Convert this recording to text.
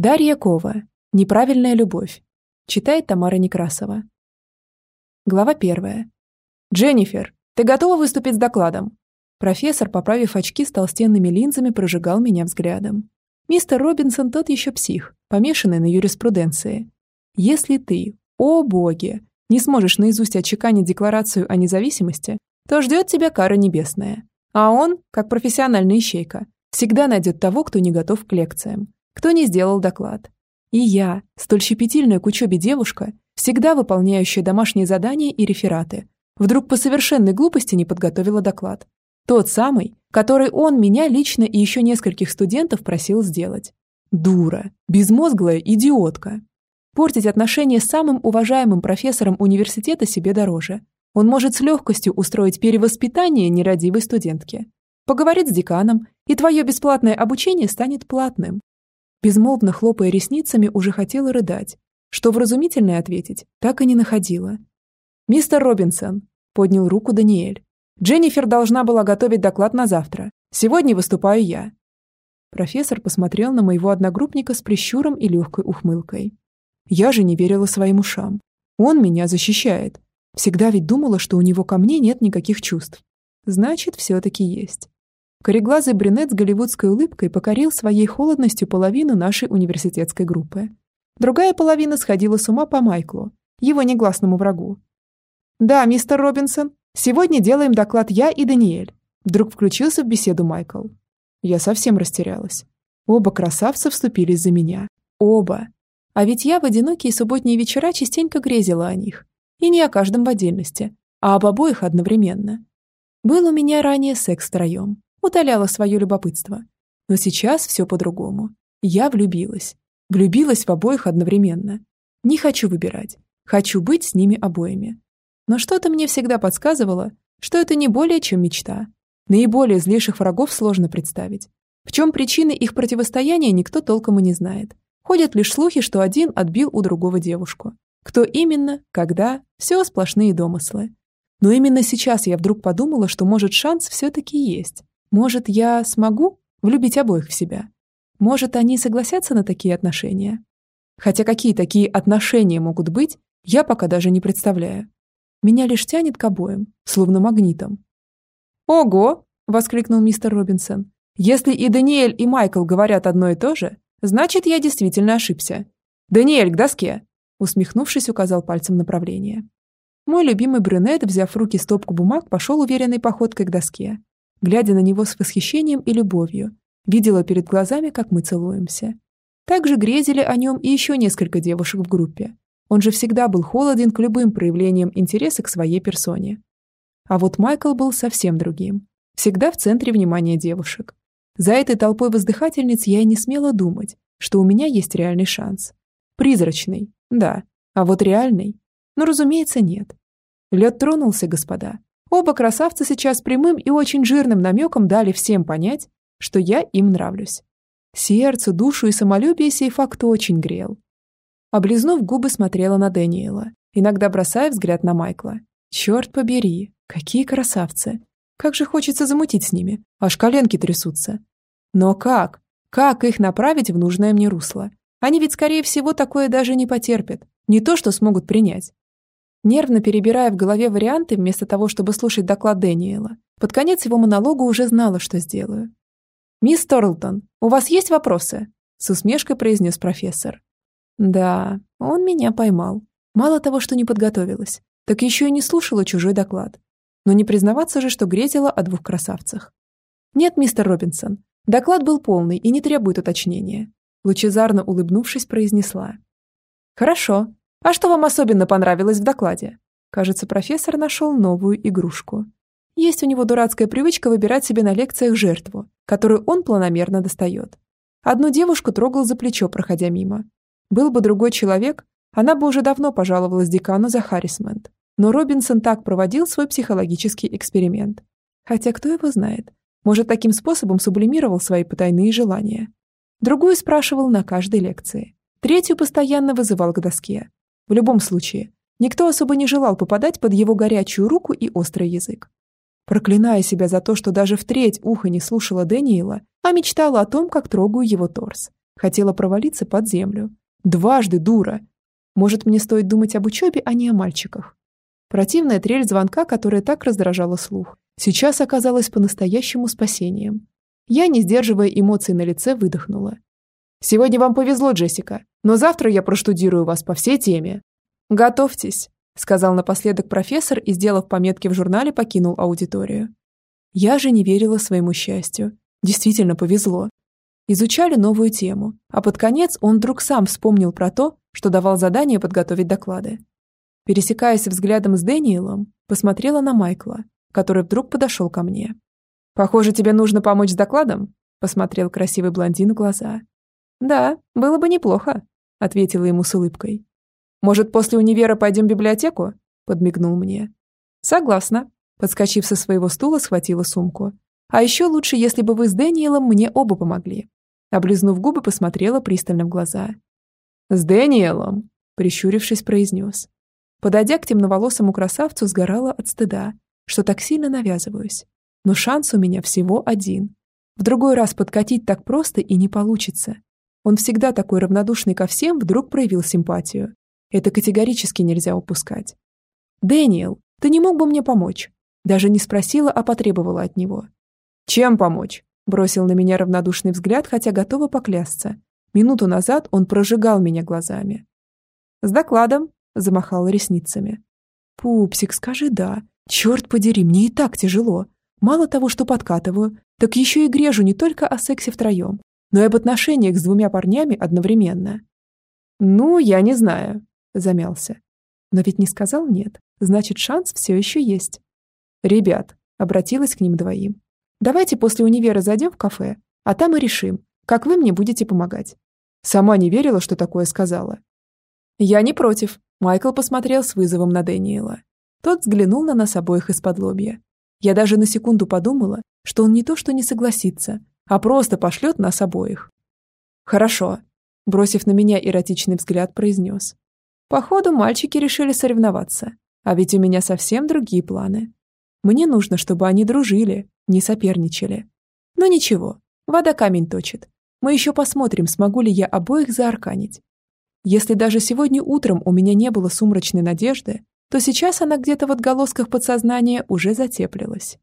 Дарья Кова. Неправильная любовь. Читает Тамара Некрасова. Глава первая. «Дженнифер, ты готова выступить с докладом?» Профессор, поправив очки с толстенными линзами, прожигал меня взглядом. Мистер Робинсон тот еще псих, помешанный на юриспруденции. Если ты, о боги, не сможешь наизусть отчеканить декларацию о независимости, то ждет тебя кара небесная. А он, как профессиональный ищейка, всегда найдет того, кто не готов к лекциям, кто не сделал доклад. И я, столь щепетильная к учебе девушка, всегда выполняющая домашние задания и рефераты, вдруг по совершенной глупости не подготовила доклад. Тот самый, который он меня лично и еще нескольких студентов просил сделать. Дура, безмозглая идиотка. Портить отношения с самым уважаемым профессором университета себе дороже. Он может с легкостью устроить перевоспитание нерадивой студентки. Поговорит с деканом, и твое бесплатное обучение станет платным. Безмолвно хлопая ресницами, уже хотела рыдать. Что вразумительное ответить, так и не находила. «Мистер Робинсон», — поднял руку Даниэль. «Дженнифер должна была готовить доклад на завтра. Сегодня выступаю я». Профессор посмотрел на моего одногруппника с прищуром и легкой ухмылкой. Я же не верила своим ушам. Он меня защищает. Всегда ведь думала, что у него ко мне нет никаких чувств. Значит, все-таки есть. Кореглазый брюнет с голливудской улыбкой покорил своей холодностью половину нашей университетской группы. Другая половина сходила с ума по Майклу, его негласному врагу. «Да, мистер Робинсон, сегодня делаем доклад я и Даниэль», вдруг включился в беседу Майкл. Я совсем растерялась. Оба красавца вступились за меня. Оба. А ведь я в одинокие субботние вечера частенько грезила о них. И не о каждом в отдельности, а об обоих одновременно. Был у меня ранее секс втроем утоляла свое любопытство. Но сейчас все по-другому. Я влюбилась. Влюбилась в обоих одновременно. Не хочу выбирать. Хочу быть с ними обоими. Но что-то мне всегда подсказывало, что это не более чем мечта. Наиболее злейших врагов сложно представить. В чем причины их противостояния, никто толком и не знает. Ходят лишь слухи, что один отбил у другого девушку. Кто именно, когда, все сплошные домыслы. Но именно сейчас я вдруг подумала, что может шанс все-таки есть. Может, я смогу влюбить обоих в себя? Может, они согласятся на такие отношения? Хотя какие такие отношения могут быть, я пока даже не представляю. Меня лишь тянет к обоим, словно магнитом. «Ого!» — воскликнул мистер Робинсон. «Если и Даниэль, и Майкл говорят одно и то же, значит, я действительно ошибся. Даниэль, к доске!» Усмехнувшись, указал пальцем направление. Мой любимый брюнет, взяв в руки стопку бумаг, пошел уверенной походкой к доске глядя на него с восхищением и любовью, видела перед глазами, как мы целуемся. Также грезили о нем и еще несколько девушек в группе. Он же всегда был холоден к любым проявлениям интереса к своей персоне. А вот Майкл был совсем другим. Всегда в центре внимания девушек. За этой толпой воздыхательниц я и не смела думать, что у меня есть реальный шанс. Призрачный, да, а вот реальный? Ну, разумеется, нет. Лед тронулся, господа, Оба красавца сейчас прямым и очень жирным намеком дали всем понять, что я им нравлюсь. Сердце, душу и самолюбие сей факт очень грел. Облизнув губы, смотрела на Дэниела, иногда бросая взгляд на Майкла. Черт побери, какие красавцы! Как же хочется замутить с ними, аж коленки трясутся. Но как? Как их направить в нужное мне русло? Они ведь, скорее всего, такое даже не потерпят. Не то, что смогут принять. Нервно перебирая в голове варианты, вместо того, чтобы слушать доклад Дэниела, под конец его монолога уже знала, что сделаю. «Мисс Торлтон, у вас есть вопросы?» С усмешкой произнес профессор. «Да, он меня поймал. Мало того, что не подготовилась, так еще и не слушала чужой доклад. Но не признаваться же, что грезила о двух красавцах. Нет, мистер Робинсон, доклад был полный и не требует уточнения. Лучезарно улыбнувшись, произнесла. «Хорошо, а что вам особенно понравилось в докладе? Кажется, профессор нашел новую игрушку. Есть у него дурацкая привычка выбирать себе на лекциях жертву, которую он планомерно достает. Одну девушку трогал за плечо, проходя мимо. Был бы другой человек, она бы уже давно пожаловалась декану за харрисмент. Но Робинсон так проводил свой психологический эксперимент. Хотя кто его знает, может, таким способом сублимировал свои потайные желания. Другую спрашивал на каждой лекции. Третью постоянно вызывал к доске, в любом случае, никто особо не желал попадать под его горячую руку и острый язык. Проклиная себя за то, что даже в треть уха не слушала Дэниела, а мечтала о том, как трогаю его торс. Хотела провалиться под землю. Дважды дура. Может, мне стоит думать об учебе, а не о мальчиках. Противная трель звонка, которая так раздражала слух, сейчас оказалась по-настоящему спасением. Я, не сдерживая эмоций на лице, выдохнула. «Сегодня вам повезло, Джессика, но завтра я проштудирую вас по всей теме». «Готовьтесь», — сказал напоследок профессор и, сделав пометки в журнале, покинул аудиторию. Я же не верила своему счастью. Действительно повезло. Изучали новую тему, а под конец он вдруг сам вспомнил про то, что давал задание подготовить доклады. Пересекаясь взглядом с Дэниелом, посмотрела на Майкла, который вдруг подошел ко мне. «Похоже, тебе нужно помочь с докладом?» – посмотрел красивый блондин в глаза. «Да, было бы неплохо», – ответила ему с улыбкой. «Может, после универа пойдем в библиотеку?» – подмигнул мне. «Согласна», – подскочив со своего стула, схватила сумку. «А еще лучше, если бы вы с Дэниелом мне оба помогли». Облизнув губы, посмотрела пристально в глаза. «С Дэниелом?» – прищурившись, произнес. Подойдя к темноволосому красавцу, сгорала от стыда, что так сильно навязываюсь. Но шанс у меня всего один. В другой раз подкатить так просто и не получится. Он всегда такой равнодушный ко всем, вдруг проявил симпатию. Это категорически нельзя упускать. «Дэниел, ты не мог бы мне помочь?» Даже не спросила, а потребовала от него. «Чем помочь?» Бросил на меня равнодушный взгляд, хотя готова поклясться. Минуту назад он прожигал меня глазами. «С докладом», замахала ресницами. «Пупсик, скажи «да». Черт подери, мне и так тяжело. Мало того, что подкатываю, так еще и грежу не только о сексе втроем, но и об отношениях с двумя парнями одновременно». «Ну, я не знаю», — замялся. Но ведь не сказал «нет», значит, шанс все еще есть. «Ребят», — обратилась к ним двоим, «давайте после универа зайдем в кафе, а там и решим, как вы мне будете помогать». Сама не верила, что такое сказала. «Я не против», Майкл посмотрел с вызовом на Дэниела. Тот взглянул на нас обоих из-под лобья. Я даже на секунду подумала, что он не то что не согласится, а просто пошлет нас обоих. «Хорошо», – бросив на меня эротичный взгляд, произнес. «Походу, мальчики решили соревноваться, а ведь у меня совсем другие планы. Мне нужно, чтобы они дружили, не соперничали. Но ничего, вода камень точит. Мы еще посмотрим, смогу ли я обоих заарканить. Если даже сегодня утром у меня не было сумрачной надежды, то сейчас она где-то в отголосках подсознания уже затеплилась.